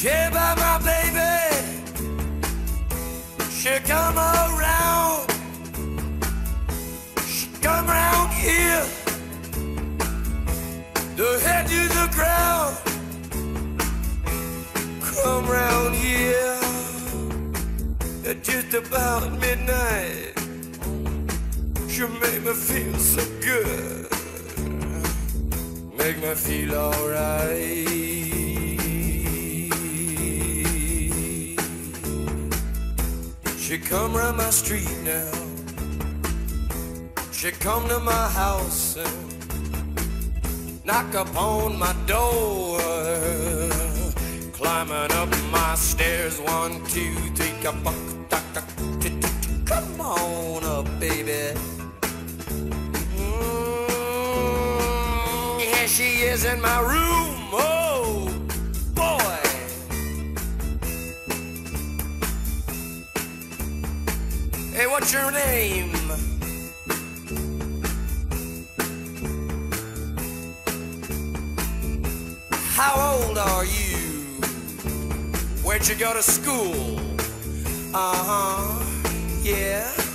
She by my baby. She come around. She come round here. The head to the ground. Come round here. At just about midnight. She make me feel so good. Make me feel alright. She come round my street now. She come to my house and knock upon my door. Climbing up my stairs, one, two, three, come on up, baby. Mm, here she is in my room. Oh, Hey, what's your name? How old are you? Where'd you go to school? Uh huh, yeah.